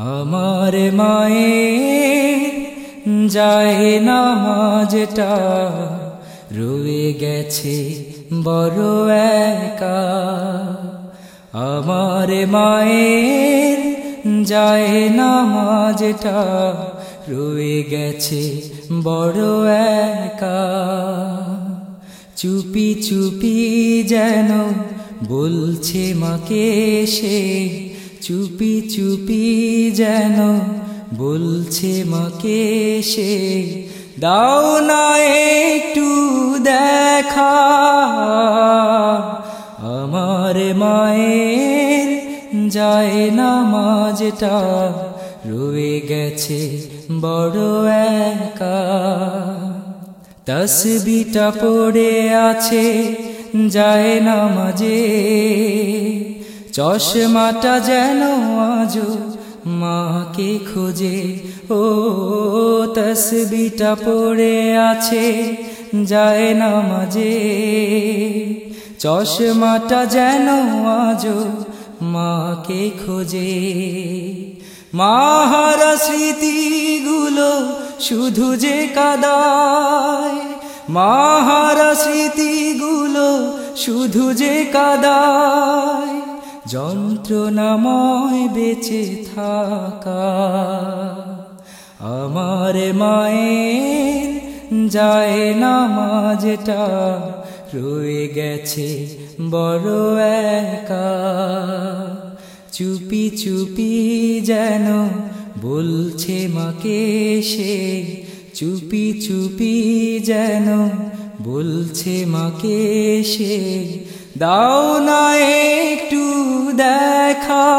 আমার মায়ে যায় নামাজটা রয়ে গেছে বড় একা। আমার মায়ের যায় নামাজটা রয়ে গেছে বড় একা। চুপি চুপি যেন বলছে মাকে সে চুপি চুপি যেন বলছে মাকে সে দাও না একটু দেখা। আমার মায়ের যায় নামাজটা রয়ে গেছে বড় একা। তসবিটা পড়ে আছে, যায় নামাজে। চশমাটা যেন আজো মাকে খোঁজে। ও, তসবিটা পড়ে আছে, যায় না মাঝে। চশমাটা যেন আজো মাকে খোঁজে। মাহারা স্মৃতিগুলো শুধু যে কাদায়, মাহারা স্মৃতিগুলো শুধু যে কাদায়। যন্ত্রণাময় বেঁচে থাকা আমার মায়ের যায় নামাজটা রয়ে গেছে বড় একা। চুপি চুপি যেন বলছে মাকে সে, চুপি চুপি যেন বলছে মাকে সে। দাও না একটু দেখা।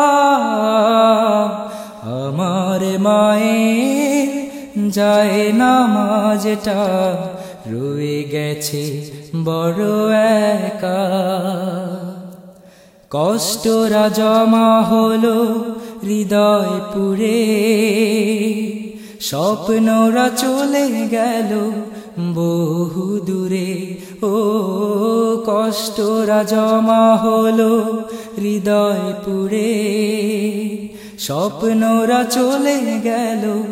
আমার মায়ের যায় নামাজটা রয়ে গেছে, বড় একা। কষ্টরা জমা হলো হৃদয় পুরে স্বপ্নরা চলে গেল বহু দূরে ও কষ্টরা জমা হলো হৃদয় পুরে স্বপ্নরা চলে গেল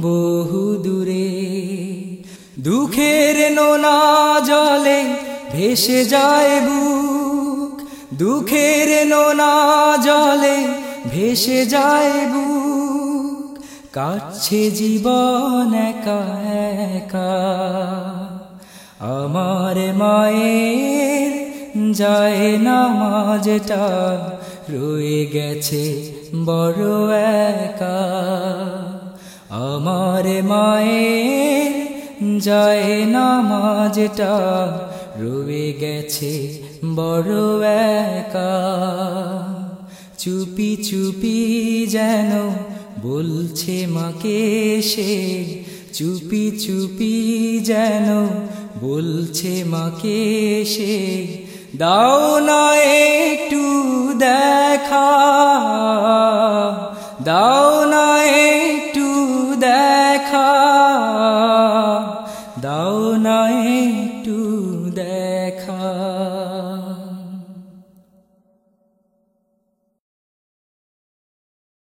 বহু দূরে দুঃখের নোনা জলে ভেসে যায় বুক। দুঃখের নোনা জলে ভেসে যায় বুক। কাটছে জীবন একা একা। আমার মায়ের যায় নামাজটা, রয়ে গেছে বড় একা। আমার মায়ের যায় নামাজটা, রয়ে গেছে বড় একা। চুপি চুপি যেন বলছে মাকে সে, চুপি চুপি যেন বলছে মাকে সে। দাও না একটু দেখা। দাও না একটু দেখা। দাও না একটু দেখা।